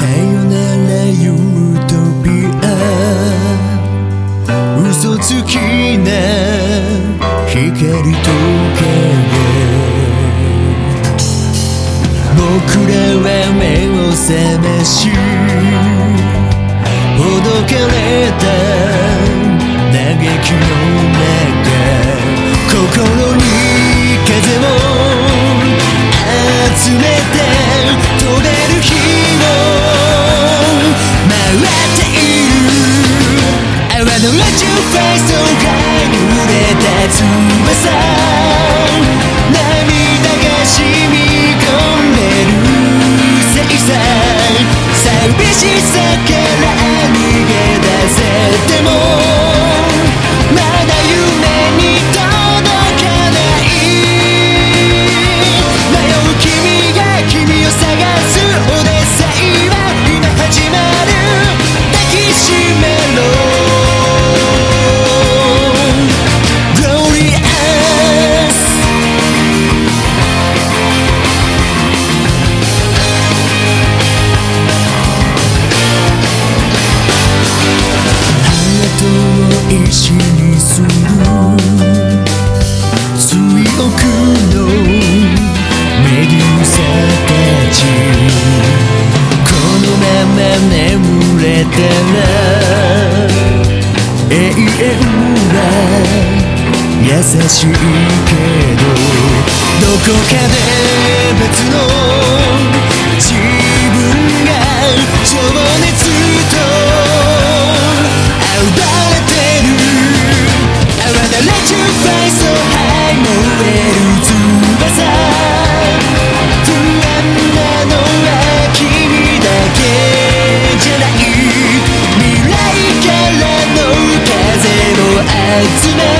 さよならユートピア。嘘つきな光と影。僕らは目を覚まし。ほどかれた嘆きの中。心 to face the ground 石にする強くのメデューサたちこのまま眠れたら永遠は優しいけどどこかで別の自分が情熱風を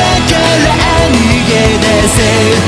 から逃げ出せ